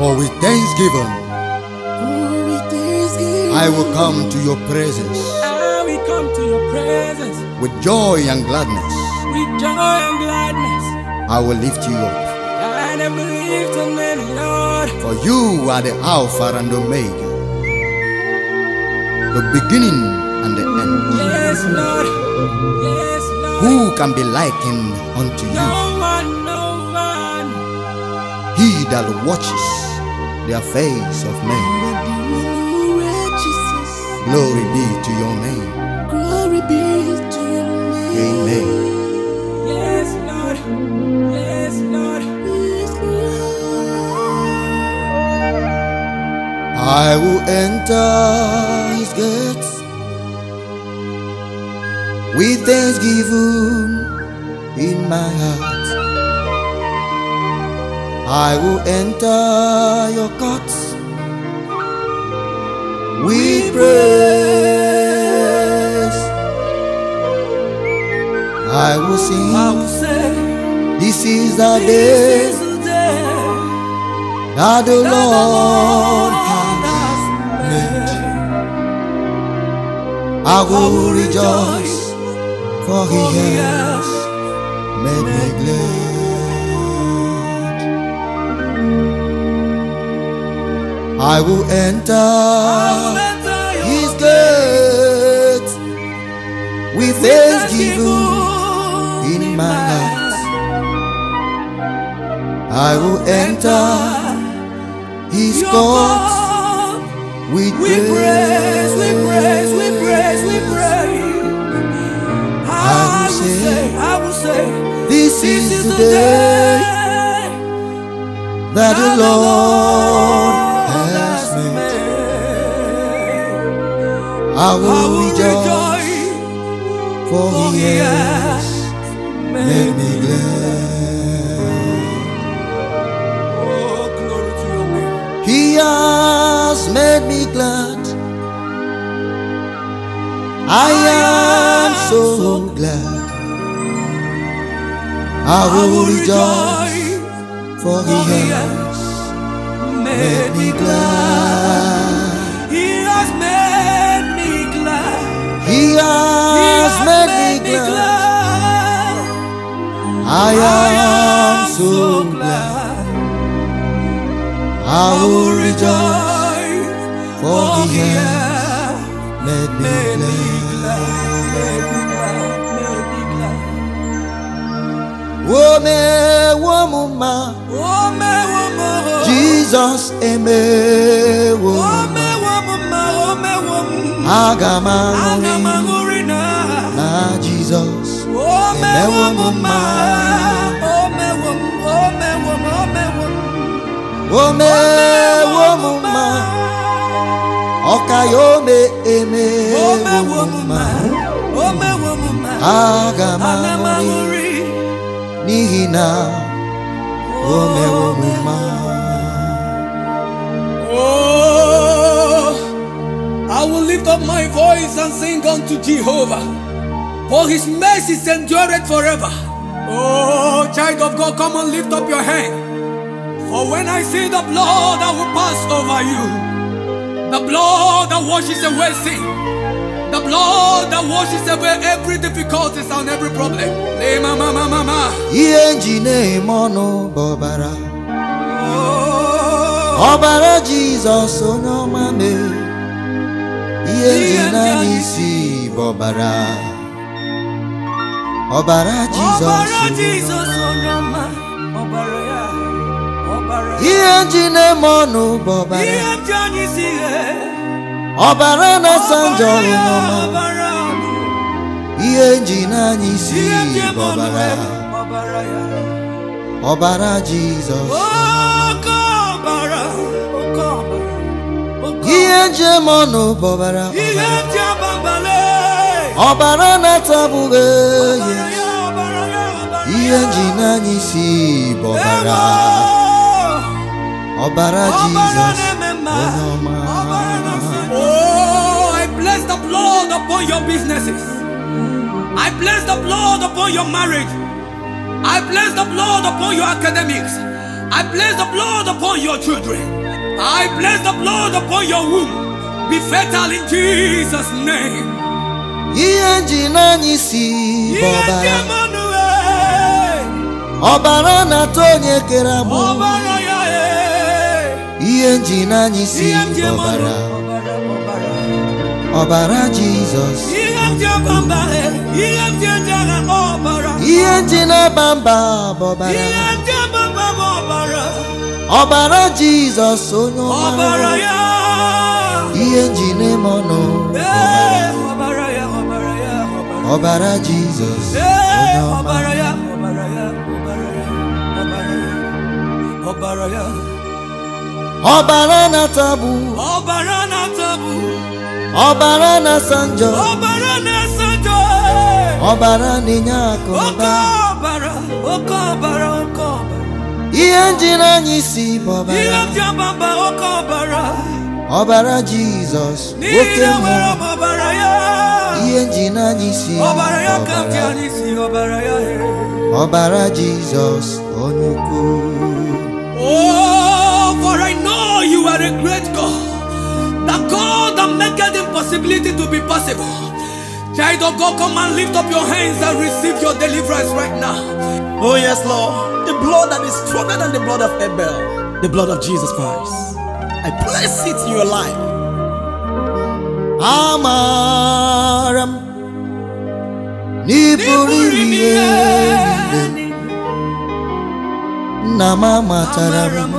For with thanksgiving, Oh, with thanksgiving, I will come to your presence I will come to your presence with joy and gladness. with joy and gladness. I will lift you up. I never lift Lord. For you are the Alpha and Omega, the beginning and the end. Yes, Lord. Yes, Lord. Who can be likened unto you? No one, no one. He that watches the affairs of men. Glory be to your name. Glory be to your name. Amen. Yes, Lord. Yes, Lord. Yes, Lord. I will enter his gates with thanksgiving in my heart. I will enter your courts with praise. I will I sing. will say, This is the day is the day that the that Lord has made. I I will rejoice, for He for He has has made me glad. I will enter I will enter His gates with thanksgiving in my heart. I will enter His courts with we praise, we praise, we praise, we praise. I will say, I will say, This is the day day that the that the Lord I I will will rejoice, rejoice, for He has made me glad. Oh, glory to your name. He has made me glad. I am so glad. I will rejoice, for He has made me glad. He has made me glad. I am so glad. I will rejoice, for He has made me glad. glad, me glad, made me glad. Wome womuma, Oh, Jesus eme oh, me womuma. Aga m aṅụrị na. Jizọs me emewo m woman, mma. O mewo m mma, ọka ya ome emewo m mma. Aga m aṅụrị n'ihi na o mewo m mma. Lift up my voice and sing unto Jehovah, for his mercies endureth forever. Oh, child of God, come and lift up your hand. For when I see the blood, that will pass over you. The blood that washes away sin. The blood that washes away every difficulties and every problem. Mama, mama, mama. Ihe nji na-eme ọnụ bụ ọbara. Ọbara oh. Jizọs onye ọma mee. Ihe nji n'anya isi bụ ọbara. Ọbara Jizọs Ọbara onye Jizọs ọma. onye ọma, ọbara ya, ọbara ya. Ihe nji na-eme ọnụ bụ ọbara. Ihe ndị anyị si ghe, Ọbara na-asa njọ ọbara onye ya, ọma. ọbara ọnụ. Ihe nji n'anya isi Ihe ndị bụ eme ọnụ ọbara. ya, ọbara ya. Ọbara Jizọs. Ihe nji eme ọnụ bụ ọbara. ọbara. Ihe ndị abambale, Ọbara na-atabụghị ọbara ya. ya, ọbara ya, ọbara Ihe n'anya isi bụ ọbara. Jizọs onye ọma. Oh, I bless the blood upon your businesses. I bless the blood upon your marriage. I bless the blood upon your academics. I bless the blood upon your children. I bless the blood upon your womb. Be fertile in Jesus' name. ihe nji n'anya isi bụ Ihe ndị ọbara mmanụ ee, ọbara na-atọ onye kere agbụ ọbara ya ee. ihe nji n'anya isi Ihe bụ mmanụ ọbara jizọs Ihe ndị ọbamba ee, eh. ihe ndị eji agha ọbara. ihe nji na-aba mba bụ ọbara Ihe ọbara jizọs onye Ọbara ọma ya. ihe nji na-eme ọnụ bụ Ee, ọbara ọbara ya, ọbara ya, ọbara. ọbara jizọs Ee, onye ọma ọbara ya, ọbara ya, ọbara ya, ọbara ya, ọbara ya. ọbara na-atagbu Ọbara na-atagbu, ọbara na-asa njọ ọbara na-asa njọ. ọbara na-enye akụ na Oke ụba ọbara, oke ọbara, oke ọbara. Ihe nji n'anya isi bụ ọbara dị ọbamba, oke ọbara. jizọs N'ihi oke na nwere mmụọ m ọbara ya. ihe nji n'anya isi Ọbara ya ka m ọbara anya isi, ọbara ya. ọbara jizọs onye ukwu Oh, for I know you are a great God. The God that maketh impossibility to be possible. Child of God, come and lift up your hands and receive your deliverance right now. Oh, yes, Lord. Blood that is stronger than the blood of Abel, the blood of Jesus Christ. I place it in your life. amara m n'ịbụrụ ime ihe niile nna m amatara m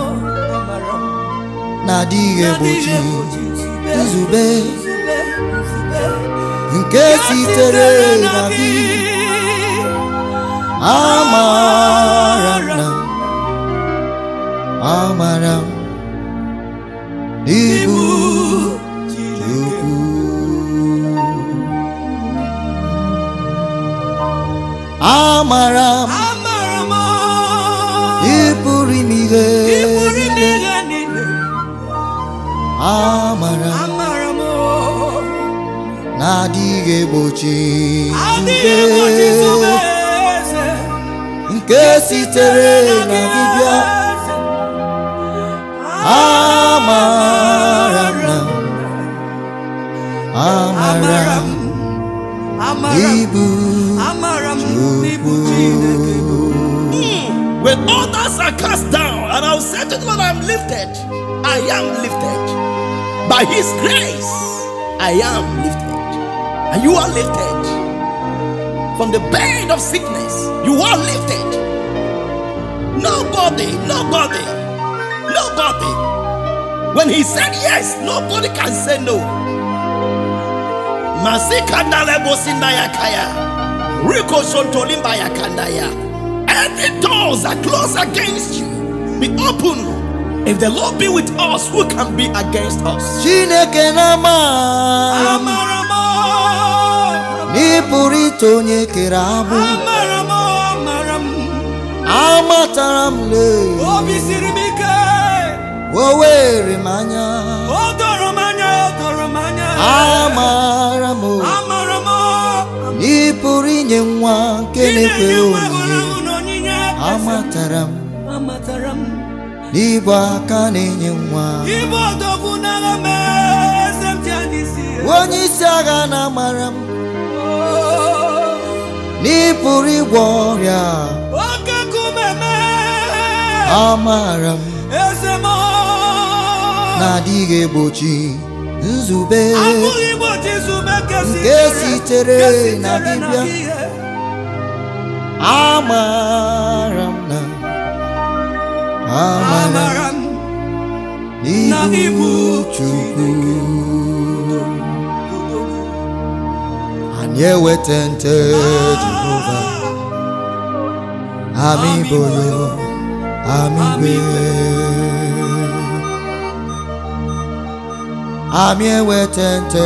na-adịghị amara. M n'ibu Chukwu. Amara. M ịpụrụ ime ihe niile amara. M na-adịghị egbochi nzube nke sitere na gị bịa amara m na amara m ibu When others are cast down, and I'll say to the Lord, I'm lifted. I am lifted. By His grace, I am lifted. And you are lifted. From the bed of sickness, you are lifted. Nobody, nobody, nobody. When He said yes, nobody can say no. Masikandalebosindaya kaya. Riko sontolimba kandaya. Every doors that close against you be open. If the Lord be with us, who can be against us? chineke na-ama m n'ịpụrụ ite onye kere agbụ amatara m lee Obi oh, siri m ike, o were m anya o doro m. Anya, o doro m m inye nwa nke na-ekwe onyinye. amatara m. Amatara m. N'ịbụ aka na-enye nwa. Ibe odogwu n'agha m eze m ji anya isi onye isi agha na-amara m. N'ịpụrụ ịgwọ ọrịa. Oke kume m. Amara m. Eze m na-adịghị egbochi nzube zube nke sitere na gị bịa. ihe. amara m na amara m m na n'ibu ịbụ chukwu anyị eweta nte jehova amịboyo amịgbe amị eweta nte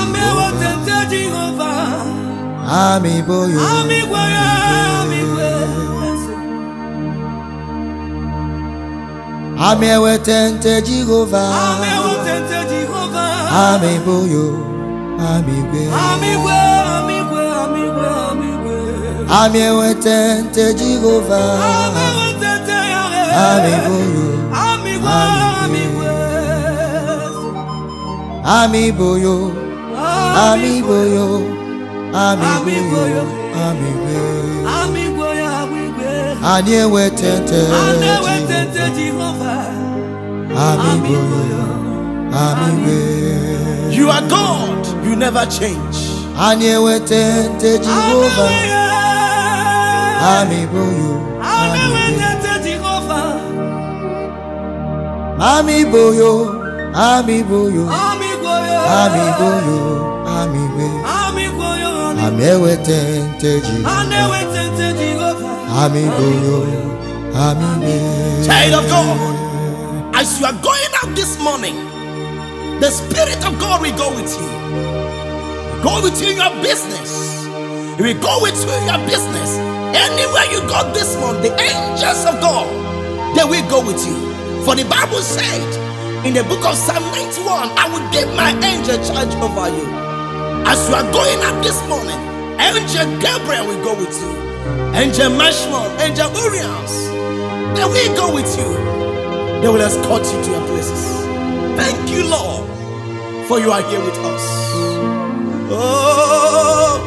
Amewete jehova nte Jehova amịboyo Amigwe ya amigwe amị eweta nte jehova Amewete nte Jehova amịboyo amịgbe Amigwe amigwe amigwe amigwe amị eweta nte jehova Amewete nte ya Amiboyo, Amigwe, amigwe. Amiboyo, Amiboyo, Amiboyo, Amiboyo. Amiboyo. Amigwe, amigwe. Anyị ewetete Anewetete Jehova. Amiboyo, Amiboyo. You are God. You never change. Anyị ewetete Jehova Amiboyo, Amiboyo. Anewetete Jehova. Amiboyo, Amiboyo, Amigwe. Amiboyo, Amiboyo. Amigwe. Ami ewetete Jehova Anewetete Jehova. Amiboyo, Amiboyo. Child of God, as you are going out this morning, the Spirit of God will go with you. Go with you in your business. He will go with you in your business. Anywhere you go this morning, the angels of God, they will go with you. For the Bible said in the book of Psalm 91, I will give my angel charge over you. As you are going out this morning, Angel Gabriel will go with you. Angel Mashmon, Angel Urians, they will go with you. They will escort you to your places. Thank you, Lord, for you are here with us. Oh,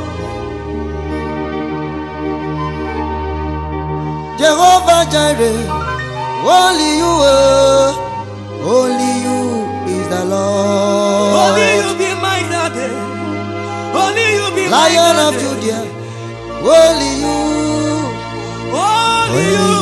Jehovah Jireh, only you, oh, only you is the Lord. Only you be my daddy. Only you be my Lion of. Judah, only you Only Only you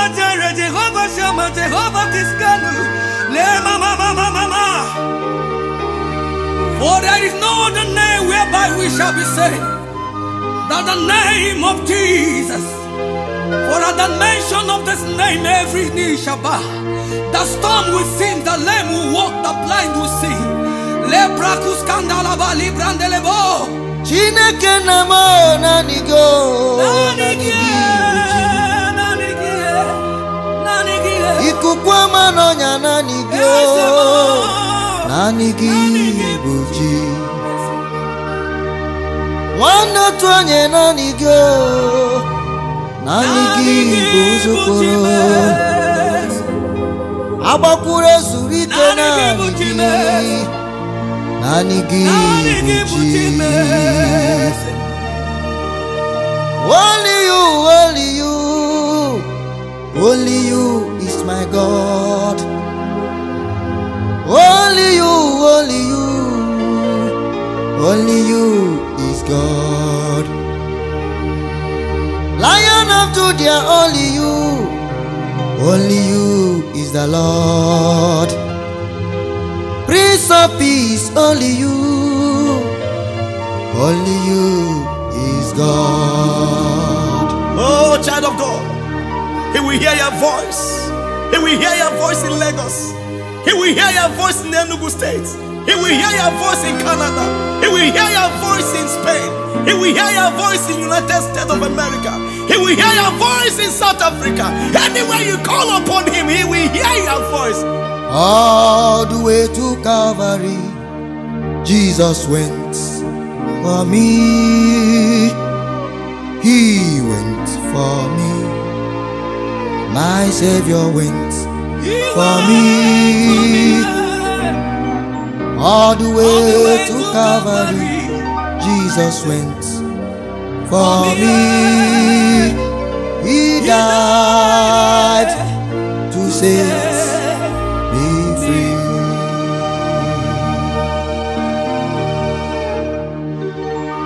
Jehovah Jireh, Jehovah Shammah, Jehovah Tsidkenu. Le mama mama mama. For there is no other name whereby we shall be saved than the name of Jesus. For at the mention of this name, every knee shall bow. The storm will sing, the lame will walk, the blind will see. Leprakus kandalaba librandelebo. Chineke na m naanị Ikuku ama n'ọnya naanị gị? Naanị gị bụ chi. Nwanne otu onye naanị gị? Naanị gị bụ ụzọkporo. Agbakwuru ezuru ike naanị gị, naanị gị? Bụ chi. Only you, only you, only you. My God. Only you, only you, only you is God. Lion of Judah, only you, only you is the Lord. Prince of Peace, only you, only you is God. oh, child of God, He will hear your voice. He will hear your voice in Lagos. He will hear your voice in Enugu State. He will hear your voice in Canada. He will hear your voice in Spain. He will hear your voice in United States of America. He will hear your voice in South Africa. Anywhere you call upon him, he will hear your voice. All the way to Calvary, Jesus went for me. He went for me. My Savior wins for me. All the way to Calvary, Jesus wins for me. He died to set me free.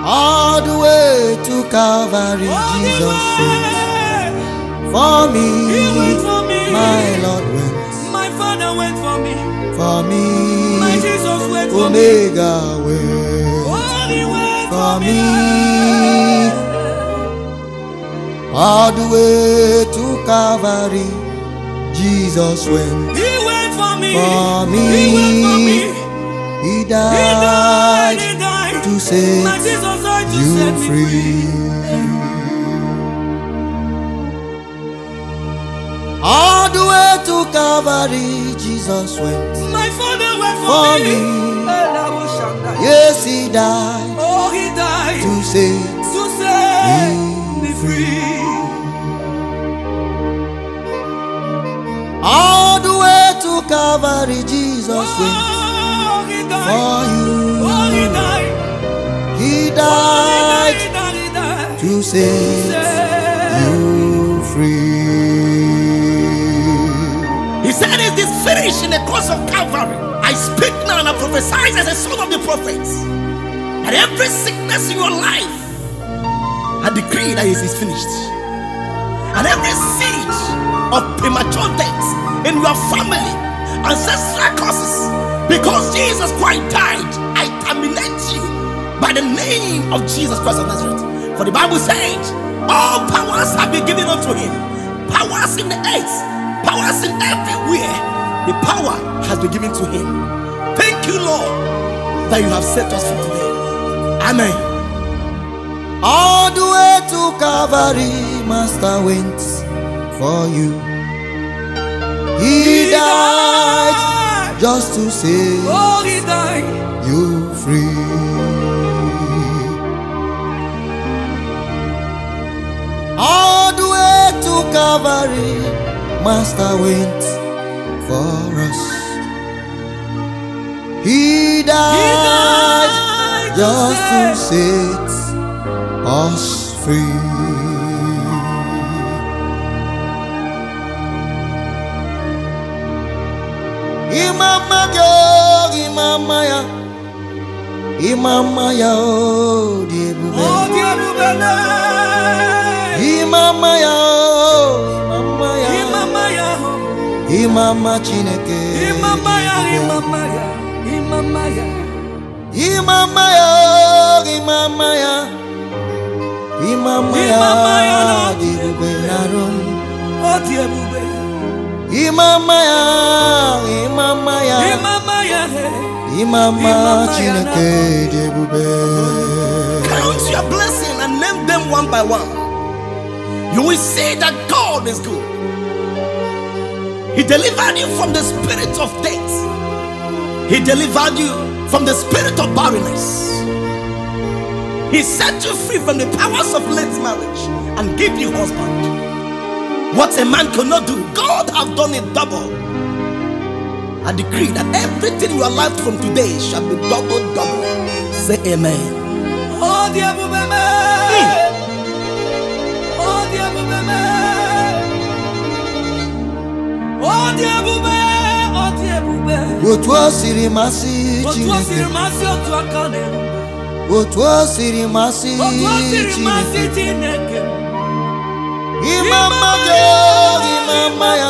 All the way to Calvary, Jesus went for me. My Lord went My father went for me. for me. My Jesus went for me. Omega went Oh, he went for me. all the way to Calvary. Jesus went, He went for me. For me. He went for me. He He died. He died. to set My Jesus died to you set me free. All the way to Calvary, Jesus went. My father went for, For me. me. Yes, he died Oh, he died to set to set Me free. all the way to Calvary. Jesus went Oh, he died. for you. Oh, he died. He Oh, died he died. He died. to set finished in the cross of Calvary? I speak now and I prophesy as a son of the prophets that every sickness in your life, I decree that it is finished. And every siege of premature death in your family, ancestral causes, because Jesus Christ died, I terminate you by the name of Jesus Christ of Nazareth. For the Bible says, all powers have been given unto him. Powers in the earth, powers in everywhere. The power has been given to him. Thank you, Lord, that you have set us free today. Amen. All the way to Calvary, Master went for you. He died just to save Oh, you free. All the way to Calvary, Master went for us. He He died died just to set us free. Imama yo, imama ya, imama ya, oh, di ebube. Oh. Imama ya, imama imama Chineke. Imama ya. Imama ya. Imama ya. Imama ya, imama ya, imama ya, Imama ya, di ebube na rum. The Abubele. Imama ya, imama ya, Imama ya. imama Imama Chineke dị ebube. Count your blessing and name them one by one. You will see that God is good. He delivered you from the spirit of death. He delivered you from the spirit of barrenness. He set you free from the powers of late marriage and gave you husband. What a man cannot do, God have done it double. I decree that everything in your life from today shall be double, double. Say amen. Oh, Abubele. Oh, the Abubele. Oh, the Abubele. Otu o siri masị Otu o siri Chineke, masị otu aka na-eru. otu o siri masị Otu o siri masị Chineke. Chineke. Imama ya, imama ya,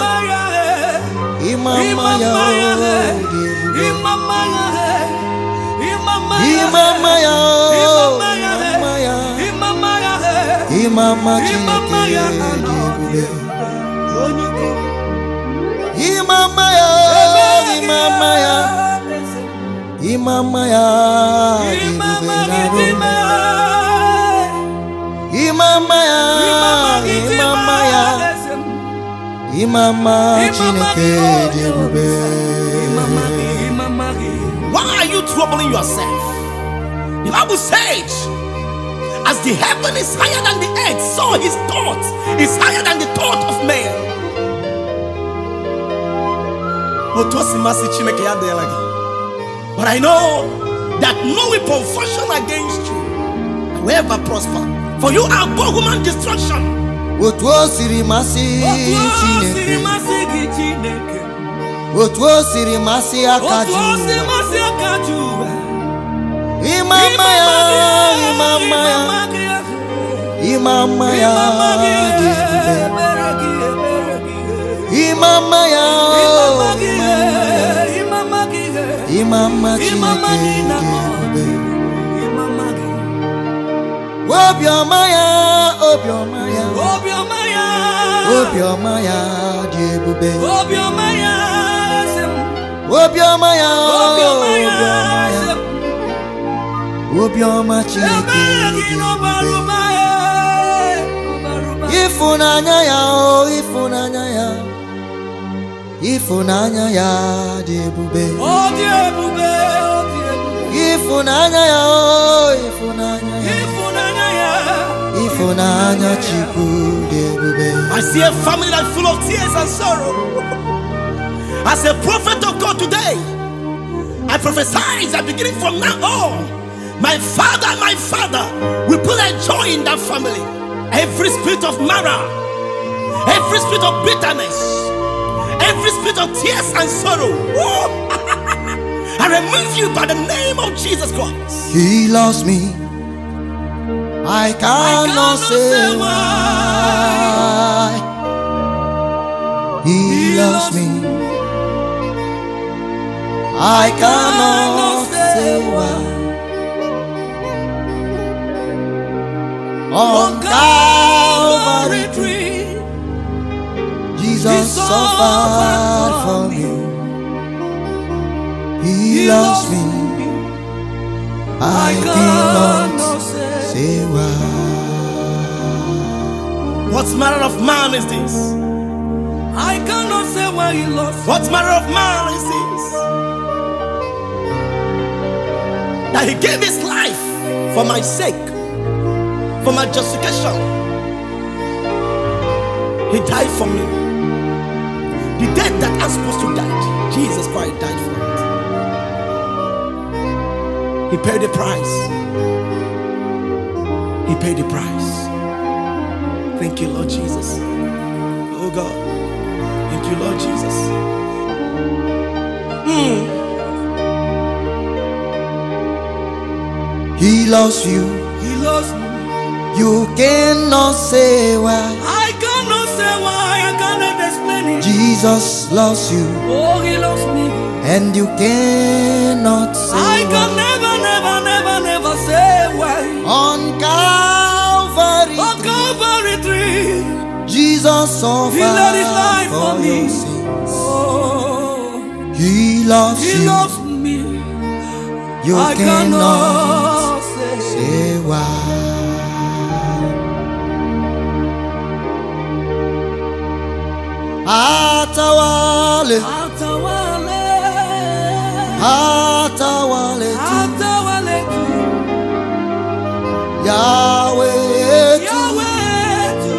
imama ya, dị ebube. Imama ya. Imama ya. Imama ya, Imama ya. imama ya, Imama ya. Imama ya. dị ebube. Onye ukwu. Imama ya, imama ya, imama ya, dị ebube na rum. Imama ya, imama ya, imama Chineke dị ebube. Why are you troubling yourself? The Bible says, as the heaven is higher than the earth, so his thought is higher than the thought of man. Otu o si masị Chineke ya adịghịla gị. But I know that no weapon fashioned against you will ever prosper. For you are above human destruction. Otu o siri masị Chineke, otu o siri masị aka Jehova. Imama ya, imama ya, imama ya dị ebube. Imama ya, imama Chineke dị ebube. obiọma ya obiọma ya obiọma ya obiọma ya dị ebube obiọma ya eze m obiọma ya obiọma ya obiọma eze ya m obiọma chineke ebere gị dị n'ọbara ebube ụba ya ọbara ụba ịfụnanya ya o ịfụnanya ya ịfụnanya ya dị ebube. Ọ dị ebube ọ dị ebube. Ịfụnanya ya o ịfụnanya ịfụnanya ya. Ịfụnanya chukwu dị ebube. I see a family that's full of tears and sorrow. As a prophet of God today, I prophesy that beginning from now on, my father, my father, will put a joy in that family. Every spirit of Mara, every spirit of bitterness, every spirit of tears and sorrow, I remove you by the name of Jesus Christ. he loves me. I cannot say why. He loves me. I cannot say why. on Calvary tree Jesus suffered for me. He loves me. I cannot say why. What manner of man is this? I cannot say why he lost What manner of man is this? That he gave his life for my sake, for my justification. He died for me. The death that I'm supposed to die, Jesus Christ died for it. He paid the price. He paid the price. Thank you, Lord Jesus. Oh God. Thank you, Lord Jesus. Hmm. He loves you. he lost me You cannot say why. I Jesus loves you. oh he lost me And you cannot say I can why. never never never never say why On Calvary, on Calvary tree Jesus suffered He laid his life for for me. oh He loves he you. loves me You I cannot cannot say say why. Atawale, Atawale atawale Atawale tu Yahweh tu. Yahweh tu.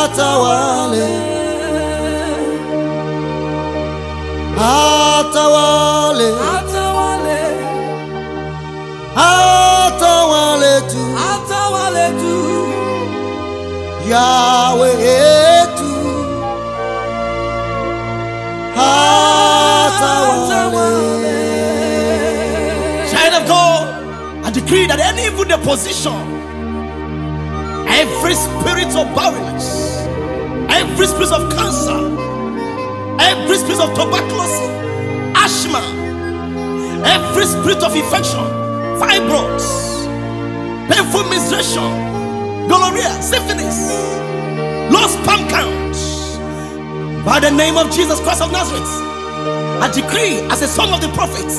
Atawale, atawale, Atawale atawale tu. Atawale tu. Yahweh that position. every spirit of barrenness, every spirit of cancer, every spirit of tuberculosis, asthma, every spirit of infection, fibroids, painful menstruation, gonorrhea, syphilis, low sperm count, by the name of Jesus Christ of Nazareth. I decree as a son of the prophets,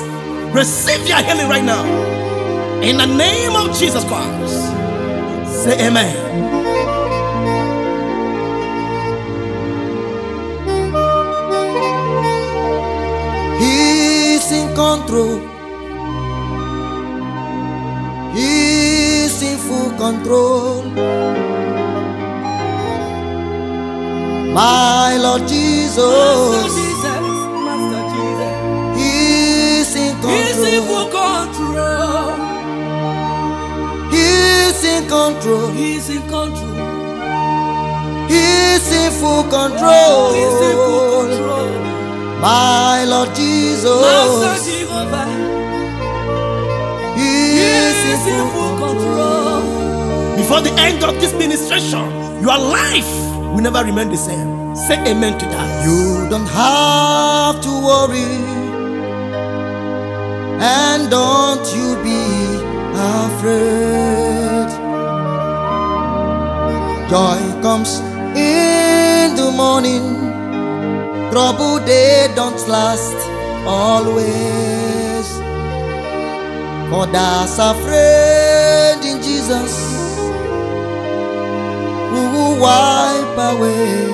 receive your healing right now. In the name of Jesus Christ. Say amen. He's in control. He's in full control. My Lord Jesus, control. He's in control He's in full He's in full control. control My Lord Master Jesus, Jehovah He's He's in full control Before the end of this ministration, your life will never remain the same. Say amen to that. You don't have to worry, and don't you be afraid. Joy comes in the morning. Trouble they don't last always. For that's a friend in Jesus who will wipe away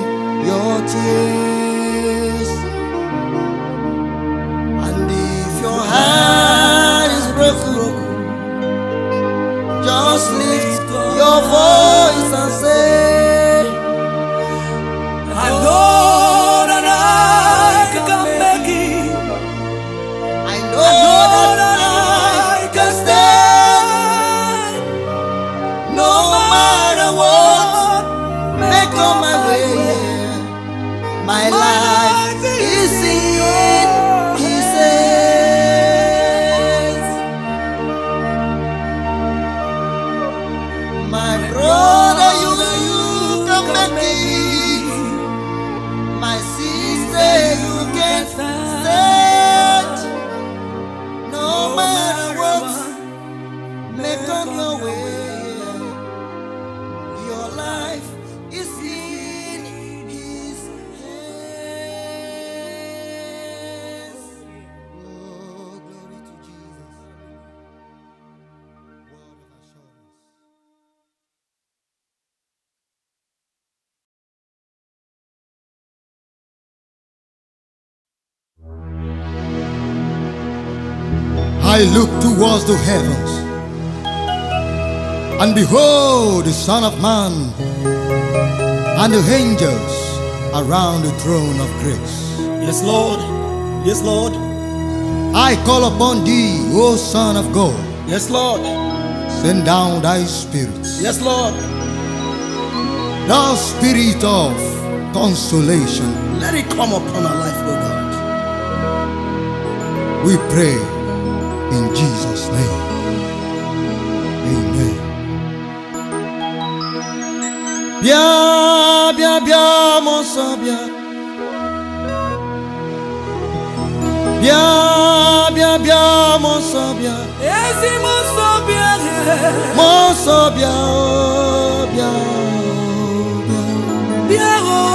your tears. And if your heart is broken, just lift your voice and say, I look towards the heavens, and behold the Son of Man and the angels around the throne of grace. Yes, Lord. Yes, Lord. I call upon thee, O Son of God, Yes, Lord. send down thy spirit, Yes, Lord. thou spirit of consolation. Let it come upon our life, oh God. We pray in Jesus' name. Amen. Bien, bien, bien, mon sang, bien. Bien, bien, bien, mon sang, bien. Esse moço bien, Mon sang, bien, oh, bien, oh, bien. bien, oh.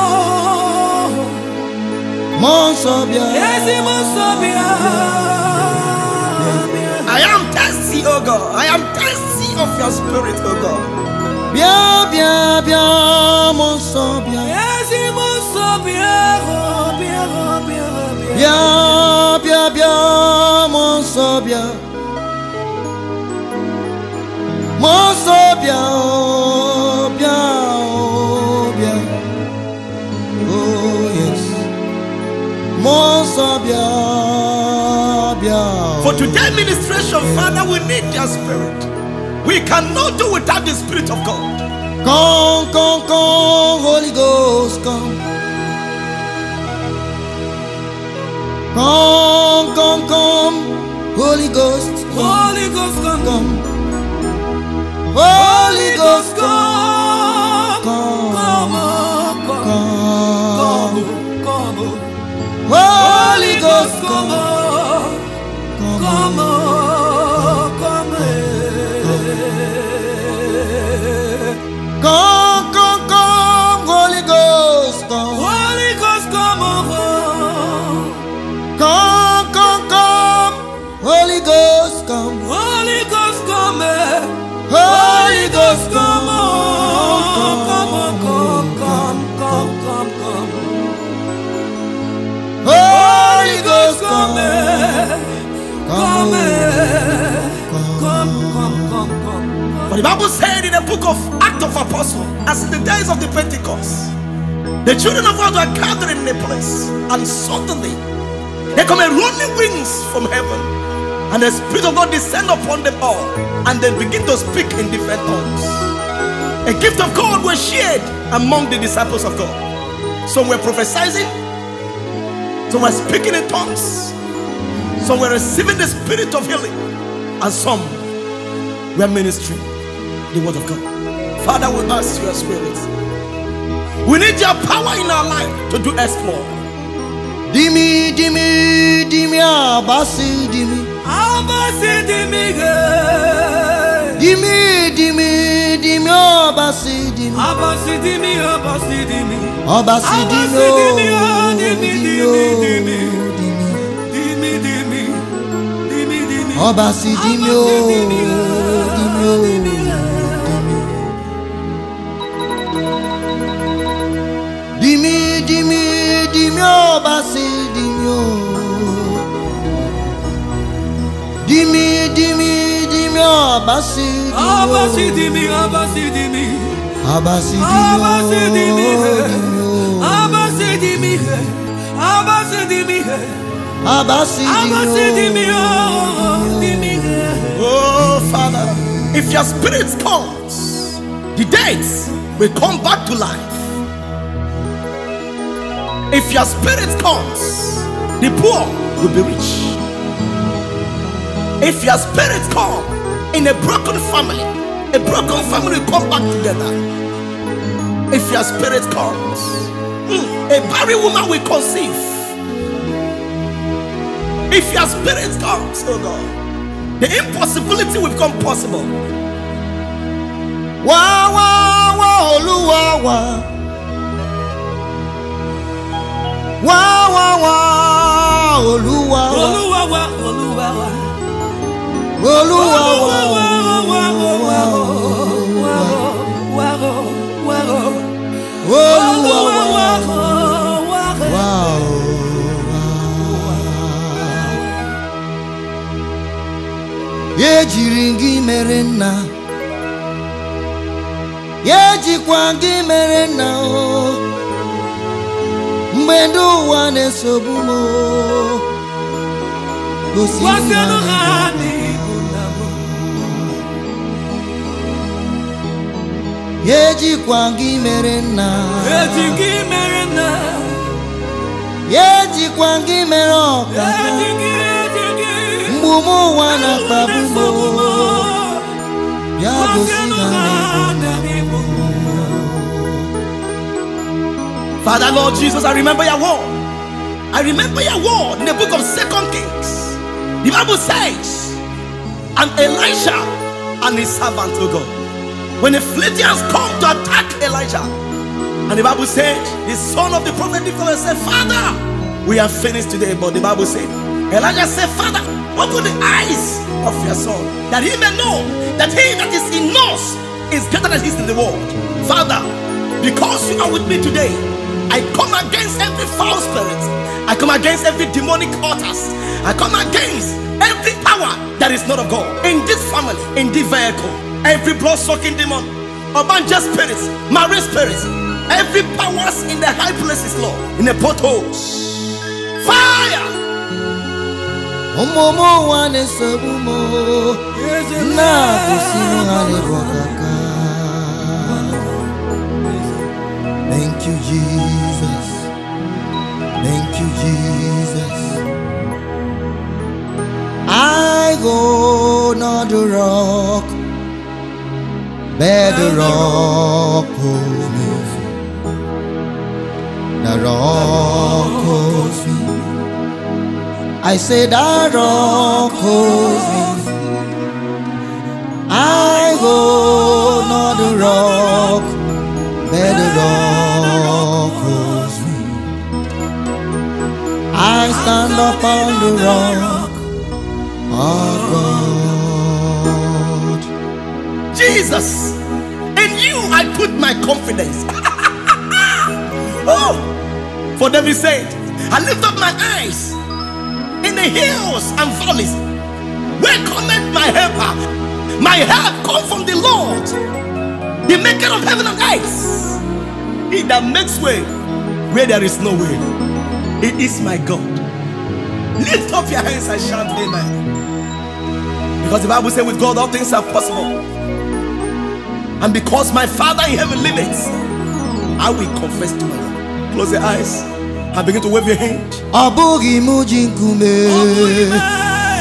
Am thirsty of your spirit, oh God. Bien, bien, bien, mon sang, bien. Moço bien, oh, bien, oh, bien, oh, bien. Bien, bien, bien, mon sang, bien. Mon sang, bien, oh, For oh. today ministration, Father, we need your spirit. We cannot do without the spirit of God. Come, come, come, Holy Ghost, come. Come, come, come, Holy Ghost, come. Holy Ghost, come, come. Holy Ghost, come. come, Come, oh, come, come, come. Oh, come, come. Holy Ghost, come, come. come, The Bible said in the book of Acts of Apostles, as in the days of the Pentecost, the children of God were gathered in a place, and suddenly there come a running wings from heaven, and the Spirit of God descend upon them all, and they begin to speak in different tongues. A gift of God was shared among the disciples of God. Some were prophesying, some were speaking in tongues, some were receiving the spirit of healing, and some were ministering the word of God. Father, we ask your spirit. We need your power in our life to do exploit. Dimi, dimi, dimi, abasi, dimi. Abasi dimi. Dimi, dimi, dimi, abasi, dimi. Abasi dimi, abasi dimi. Abasi, dimi, Abasi, oh, dimi, oh, dimi, dimi, dimi, oh, dimi. dimi. Dimi dimi. Dimi dimi. Abasi, dimi, oh. Abasi dimi, abasi dimi. Abasi, Abasi dimi, dimi, oh, dimi, oh. abasi dimi, abasi dimi, Abasi, abasi dimi, dimi, oh. oh, dimi. Oh, Father, if your spirit comes, the dead will come back to life. If your spirit comes, the poor will be rich. If your spirit comes in a broken family, a broken family will come back together. If your spirit comes, hmm, a barren woman will conceive. If your spirit comes, oh God, the impossibility will become possible. Wá wá wá Olúwa wá. wá wá wá olúwa wá olúwa wá olúwa wá olúwa wá olúwa wá olúwa wá. ejiri gị mere nna. Ya ejikwa gị mere nna o. Mgbe ndị ụwa na-esogbu m o. Gosi m Gwasienụ na ha n'ihu na mbụ. ya ejikwa gị mere nna. Eji gị mere nna. Ya ejikwa Father Lord Jesus, I remember your word. I remember your word in the book of Second Kings. The Bible says, and Elisha and his servant, oh God, when the Philistines come to attack Elijah, and the Bible said, the son of the prophet lifted said, Father, we are finished today. But the Bible said, Elijah said, Father, open the eyes of your son, that he may know that he that is in us is greater than he is in the world. Father, because you are with me today, I come against every foul spirit. I come against every demonic altars. I come against every power that is not of God in this family, in this vehicle. Every blood sucking demon, Ogbanje spirits, marine spirits, every powers in the high places, Lord, in the potholes. Fire! ụmụ ụmụ ụwa na-esogbu m o. na-akwụsị Thank you, Jesus. Thank you, Jesus. I go not the rock, but the rock holds me. The rock holds me. I say the rock holds me. I go not the rock, but the rock stand upon the rock of God. Jesus, in you I put my confidence. oh, for David said, I lift up my eyes in the hills and valleys. Where cometh my helper? My help come from the Lord, the maker of heaven and earth. He that makes way where there is no way. It is my God. Lift up your hands and shout amen. Because the Bible says, with God all things are possible. And because my Father in heaven liveth, I will confess to my Close your eyes and begin to wave your hand. Ọ bụghị mụ ji nkume, Ọ bụghị m.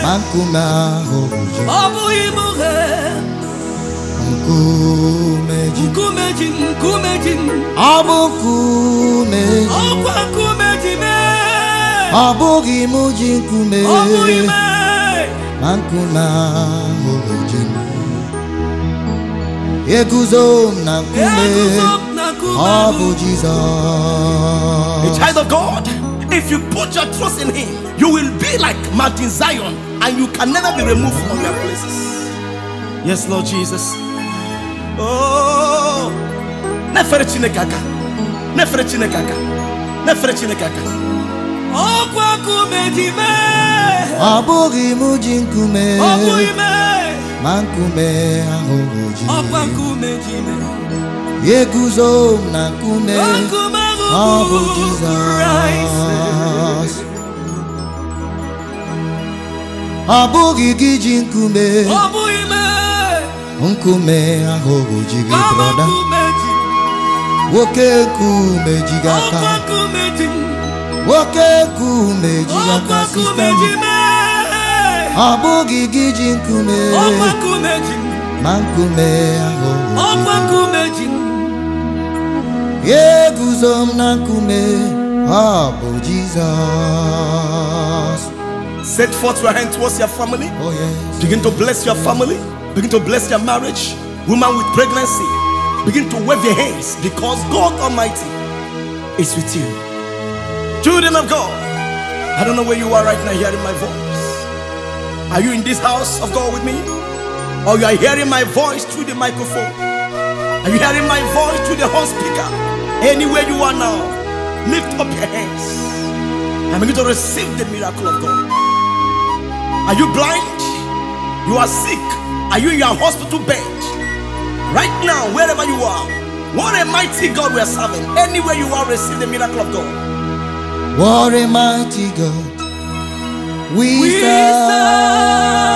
ma nkume ahụ ji Ọ bụghị m nkume ji. Nkume ji nkume ji m. Ọ bụ nkume ji. Ọkwa nkume ji mee. Ọ bụghị m ji nkume. Ma nkume ahụ ji m eguzo m na nkume. Eguzo m na ọ bụ bụ A child of God, if you put your trust in Him, you will be like Mountain Zion and you can never be removed from your places. Yes, Lord Jesus. Oh, nefere Chineke aka, nefere Chineke aka, nefere Chineke aka. Ọkwa nkume ji mee ọ bụghị m ji nkume. Ọ bụghị mee ma nkume ahụ ji. Ọkwa nkume ji mee eguzo m na nkume. Ọ bụ bụ Jizọs. Ọ bụghị gị ji nkume. Ọ bụghị mee nkume ahụ ji gị brọda nwoke nkume ji gị aka. Nwoke nkume ji gị ọkwa aka nkume sistem ji mee ọ bụghị gị ji nkume ọkwa nkume ji ma nkume ahụ ọkwa nkume ji eguzo m na nkume ọ bụ Jizọs Set forth your hand towards your family. oh yes Begin to bless your family. Begin to bless your marriage. Woman with pregnancy. Begin to wave your hands because God Almighty is with you. Children of God, I don't know where you are right now hearing my voice. Are you in this house of God with me? Or you are hearing my voice through the microphone? Are you hearing my voice through the horn speaker? Anywhere you are now, lift up your hands and begin to receive the miracle of God. Are you blind? You are sick? Are you in your hospital bed? Right now, wherever you are, what a mighty God we are serving. Anywhere you are, receive the miracle of God. What a mighty God we, We serve. serve.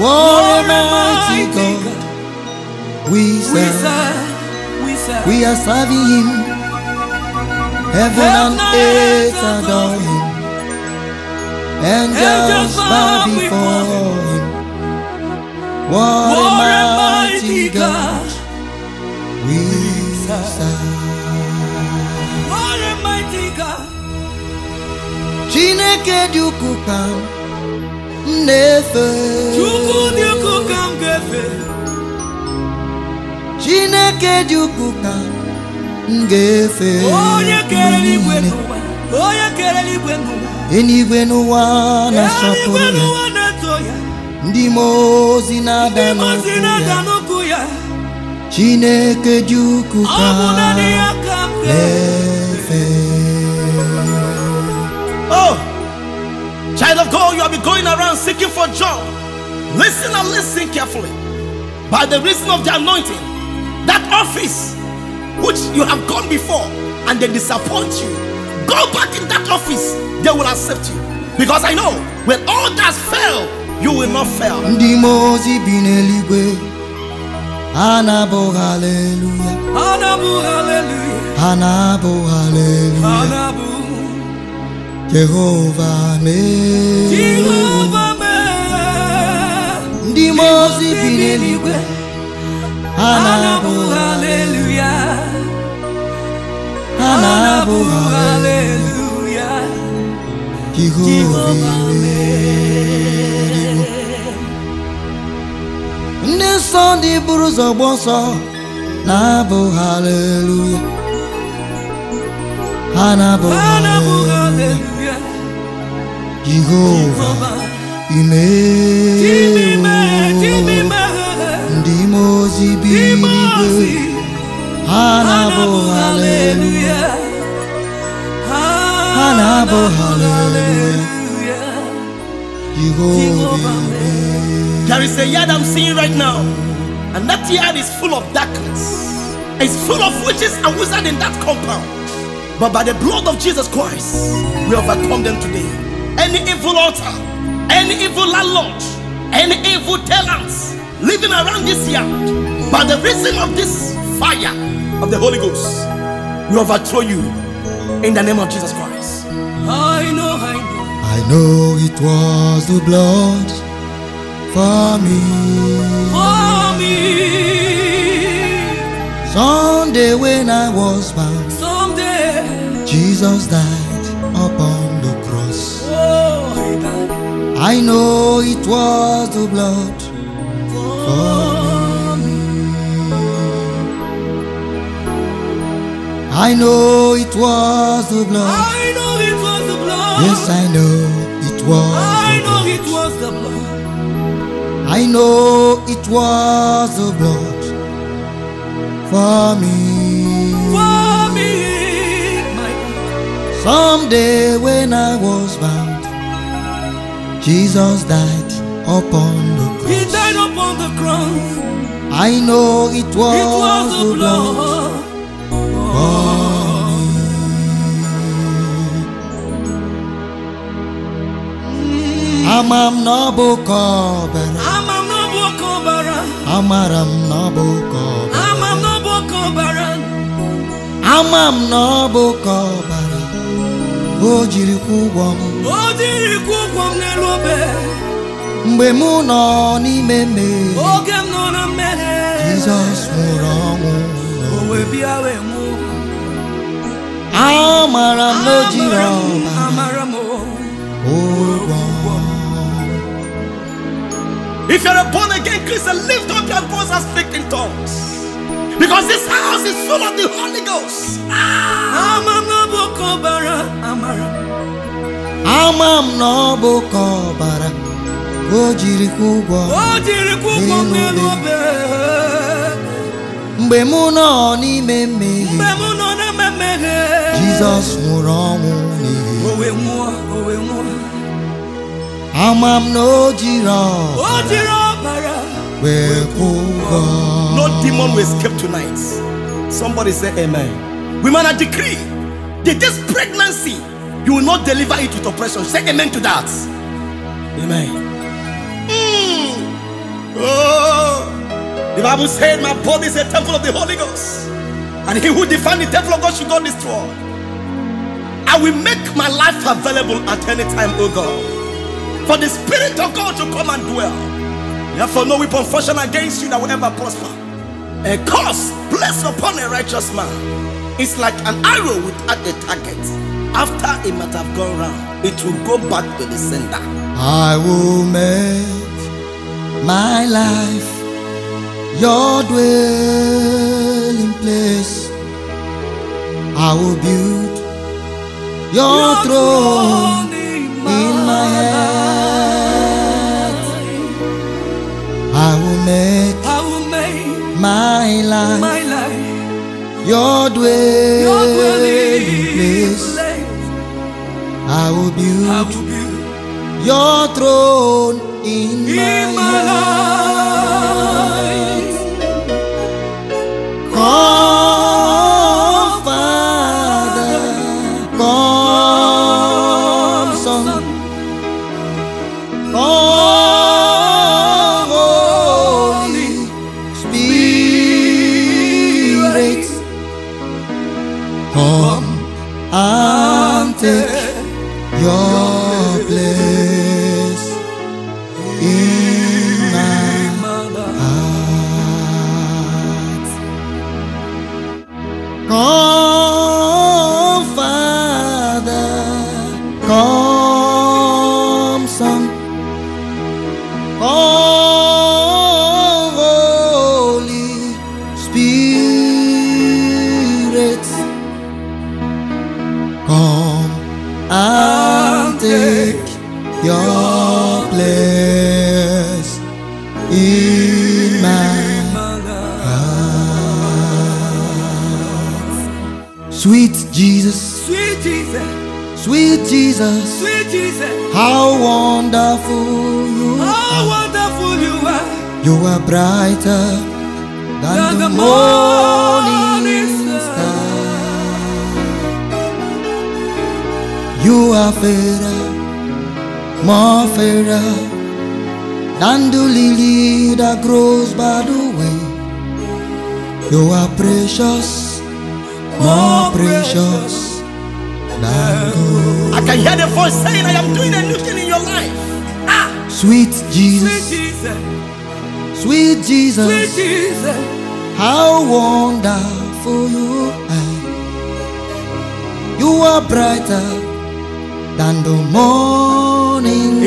What a mighty God God we We serve. serve. We serve. We are serving him. Heaven and earth adore him. angels bow before him. what What a mighty mighty God God we serve. Chineke dị ukwuu ka m na-efe. Chukwu dị ukwuu ka m ga-efe. Chineke dị ukwuu ka m ga-efe. Onye kere mgbe eluigwe n'ụwa Onye kere eluigwe n'ụwa. Eluigwe n'ụwa Eluigwe na-asọpụrụ ya. ndị mmụọ ozi na-ada n'okwu ya. Chineke dị ukwuu ka m na-efe. Child of God, you have been going around seeking for job. Listen and listen carefully. By the reason of the anointing, that office which you have gone before and they disappoint you, go back in that office, they will accept you. Because I know when all that fail, you will not fail. ndị mmụọ ozi bi n'eluigwe ha na-abụ Jehova mee Jehova mee ndị mmụọ ozi bi n'eluigwe. Ha na-abụ haleluya ha na-abụ haleluya Jehova Jehova ndị nsọ ndị buru ụzọ gba ọsọ. Na-abụ haleluya ha na-abụ Ha na-abụ haleluya haleluya Jehova Jehova imewo ndị mmụọ ozi bi n'eluigwe ha haleluya ha haleluya Jehova There is a yard I'm seeing right now, and that yard is full of darkness. It's full of witches and wizards in that compound. But by the blood of Jesus Christ, we overcome them today. Any evil altar, any evil landlord, any evil tenants living around this yard, by the reason of this fire of the Holy Ghost, we overthrow you in the name of Jesus Christ. I know, I know. I know it was the blood for me. For me, Someday when I was bound, someday Jesus died I know it was the blood for me. I know it was the blood. I know it was the blood. Yes, I know it was. I the know blood. it was the blood. I know it was the blood for me. For me, my God. Someday when I was bound, Jesus died upon the cross. He died upon the cross. I know it was, It was the blood blood. for me. Ama m na ọ bụ ka ọbara, Ama m n'ọbụ oke ọbara. amara m na ọ bụ ka ọbara, Ama m n'ọbụ oke ọbara. ama m na ọ bụ ka ọbara, o jiri kwụ m. O jiri kwụ m n'elu obe. Mgbe mụ nọ n'ime mmehie, Oge m nọ na mmehie. Jizọs nwụrụ ọnwụ. O wee bịa wee nwụọ. Amara m na o jiri Amara m, ọbara amara m o. ụgwọ. If you're a born again Christian, lift up your voice and speak in tongues. Because this house is full of the Holy Ghost. Ah! Ama Ama m na ọ bụ ka ọbara o jiri kwụ ụgwọ. N'elu obe. Mgbe mụ nọ n'ime mmehie. Jizọs nwụrụ ọnwụ n'ihi. Ama m na o jiri ọbara wee kwụ ụgwọ. No demon will escape tonight. Somebody say amen. Women, I decree that this pregnancy, you will not deliver it with oppression. Say amen to that. Amen. Mm. Oh, the Bible said, My body is a temple of the Holy Ghost, and he who defines the temple of God should not destroy. I will make my life available at any time, oh God, for the Spirit of God to come and dwell. Therefore, no weapon fashioned against you that will ever prosper. A curse placed upon a righteous man is like an arrow without a target. After it might have gone round, it will go back to the sender. I will make my life your dwelling place. I will build your throne in my heart. I will make I will make my life my life your your dwelling dwelling place. place. I will I build will build your throne in in my my heart.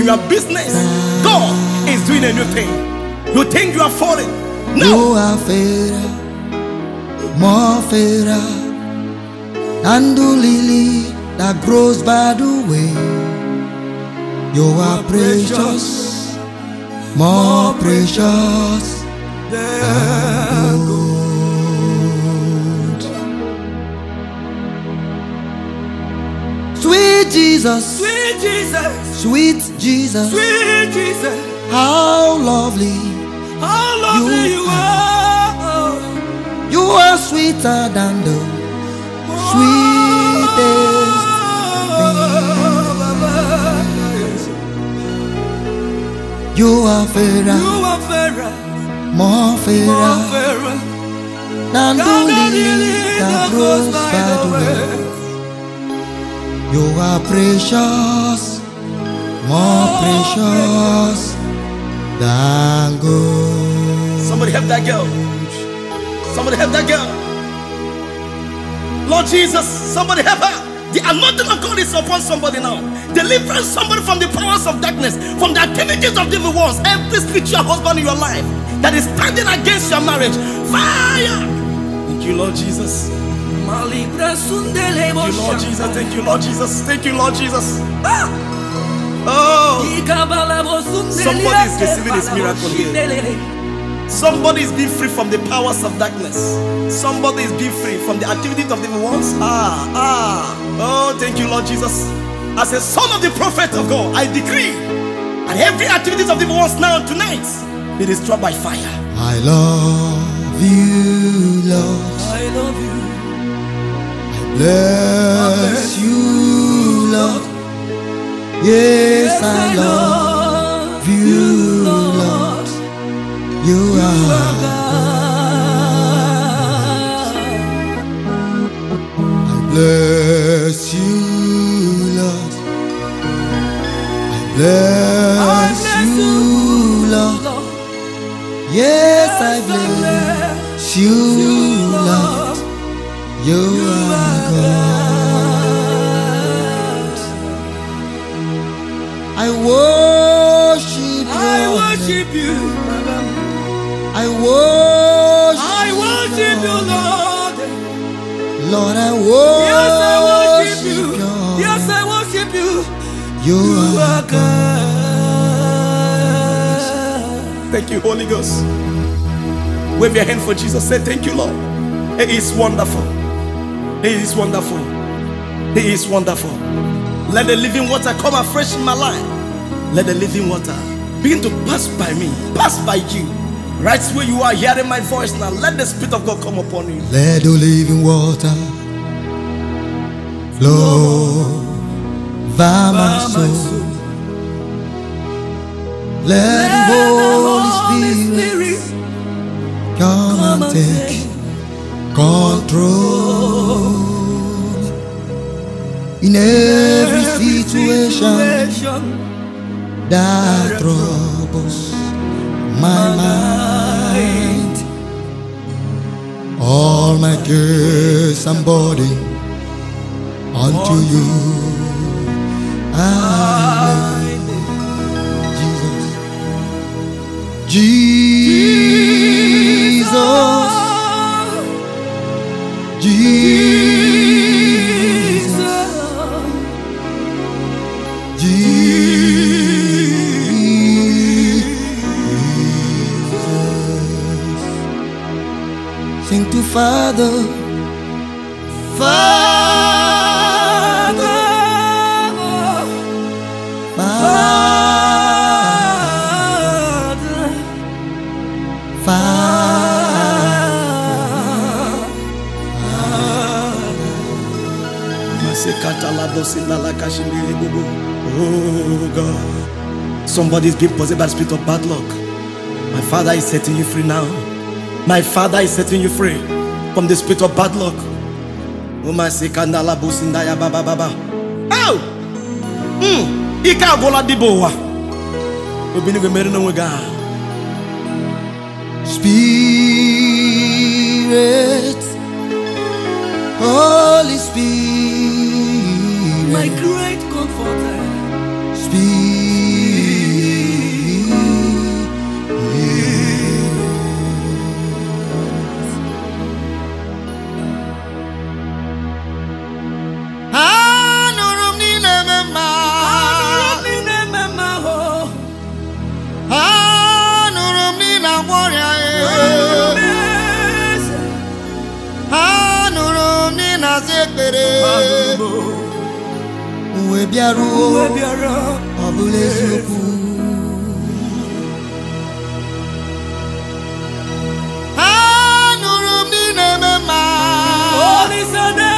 Your business, God is doing a new thing. You think you are falling? No. You are fairer, more fairer than the lily that grows by the way. You are precious, more precious than gold. Sweet Jesus, Sweet Jesus, sweet Jesus, sweet Jesus, how lovely. how lovely You you are. You are sweeter than the sweetest. You are fairer, You are fairer, more more fairer fairer than the lily that grows by the way. You are precious, more precious than gold. Somebody help that girl. Somebody help that girl. Lord Jesus, somebody help her. The anointing of God is upon somebody now. Delivering somebody from the powers of darkness, from the activities of evil ones. Every spiritual husband in your life that is standing against your marriage. Fire! Thank you, Lord Jesus. Malibra sundele Thank you, Lord. Jesus. Thank you, Lord Jesus. Thank you, Lord Jesus. Ah! Oh, Somebody is receiving his miracle here. somebody is being free from the powers of darkness. Somebody is being free from the activities of the evil ones. Ah, ah. Oh, thank you, Lord Jesus. As a son of the prophet of God, I decree that every activities of the evil ones now tonight be destroyed by fire. I love you, Lord. I love you. Bless you, Lord. Yes, I love you, Lord. You are God. I bless you, Lord. I bless you, Lord. Yes, I bless you, Lord. You are God. Worship you. I worship you. I worship. I worship you, Lord. Lord, I Yes, I worship worship you. you. Yes, I worship you. You You are are God. Thank you, Holy Ghost. Wave your hand for Jesus. Say, Thank you, Lord. He is wonderful. He is wonderful. He is wonderful. Let the living water come afresh in my life. Let the living water begin to pass by me, pass by you. Right where you are hearing my voice now, let the Spirit of God come upon you. Let the living water flow by my soul. Let the Holy Spirit come and take control in every situation that troubles my mind. All my cares and burden unto you. I lay. Jesus. Jesus. Sing to Father. Father. Father. Father. Oh God. Somebody is being possessed by the spirit of bad luck. My father is setting you free now. My father is setting you free from the spirit of bad luck. Oh. Oh! Mm. Ike agwụla dịba ụwa. Obìnrin gwe mere n'onwe gị aha. Spirit, Holy Spirit, my great comforter. Anụrụ aza ekpere Anụrụ m Uwe bịaruo uwe bịara. ọ bụla eziokwu Anụrụ m niile eme mma Olisade.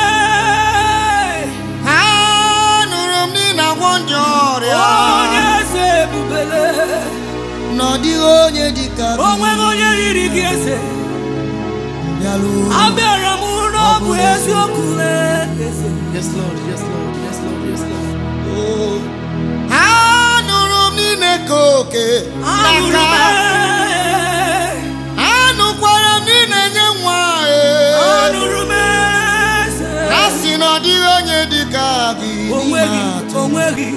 Anụrụ m niile agwọ ndị ọrịa Onye eze ebubele. na ọ dịghị onye dịka O nweghị onye yiri gị eze. bịaruo Abịara m n'ọbụ eziokwu eze. Yes, Lord. Yes, Lord. Yes, Lord. Yes, Lord. Anụrụ m niile ka oke n'aka anụkwara m niile nye nwa e. Ha si na ọ dịghị onye gị n'ime atụ. o nweghị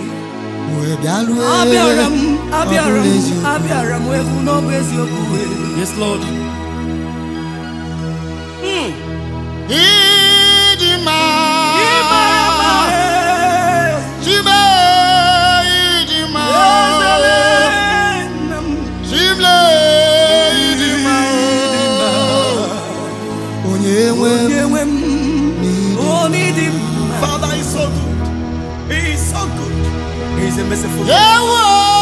wee bịalue abịara m abịara m abịara m egwu n'ọbụ eziokwu Yes, Lord. Merciful God.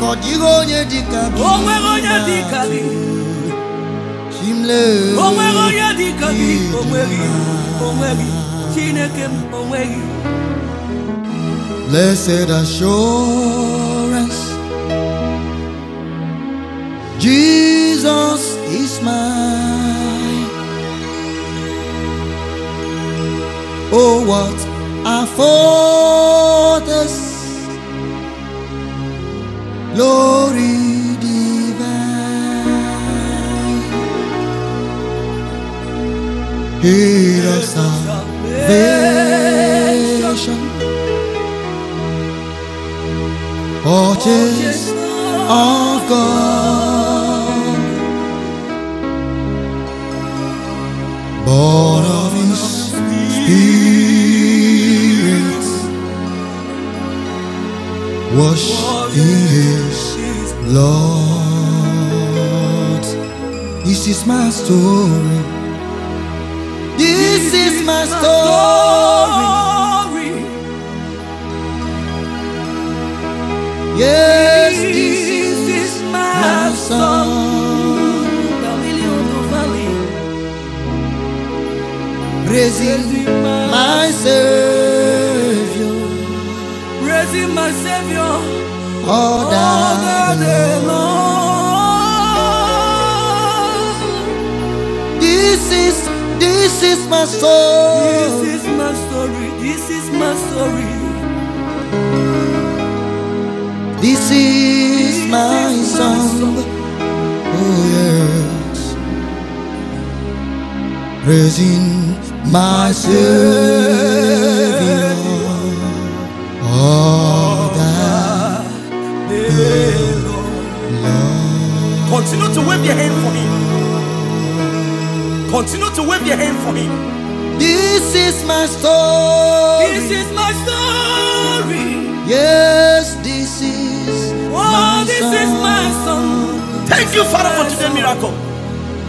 Maka ọ dịghị onye dịka gị o nweghị onye dị ka gị chimle o nweghị onye dị ka gị o nweghị o nweghị chineke m o nweghị Blessed assurance, Jesus is mine. Oh, what a foretaste, glory divine, head of salvation. Purchased of God, born of His Spirit, washed in His blood. This is my story. This is my story. Yes, this is my song. Praising my Savior Praising my Savior all all day day long. This is this is my This is my story. This is my story. This is my song. Oh yes, praising my Savior all Continue to wave your hand for him. Continue to wave your hand for him. This is my story. This is my story. Yes, this is Oh, my this song. is my song. Thank you, Father, for today's miracle.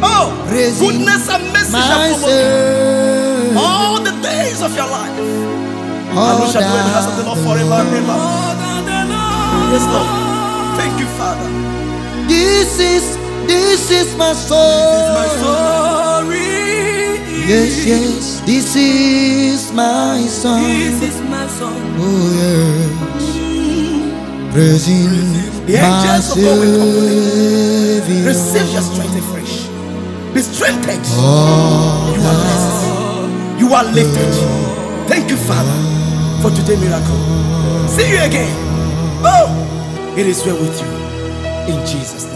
Oh, Praising goodness and mercy shall follow you all the days of your life. And all we shall dwell in the house of the Lord forever and ever. All the day long. Yes, Lord. Thank you, Father. This is this is my story. Yes, yes, this is my song. This is my song. Oh, yes. Praising The my angels of God will come. Receive your strength afresh. Be strengthened. Oh, You are blessed. You are lifted. Thank you, Father, for today's miracle. See you again. Oh, it is well with you. In Jesus' name.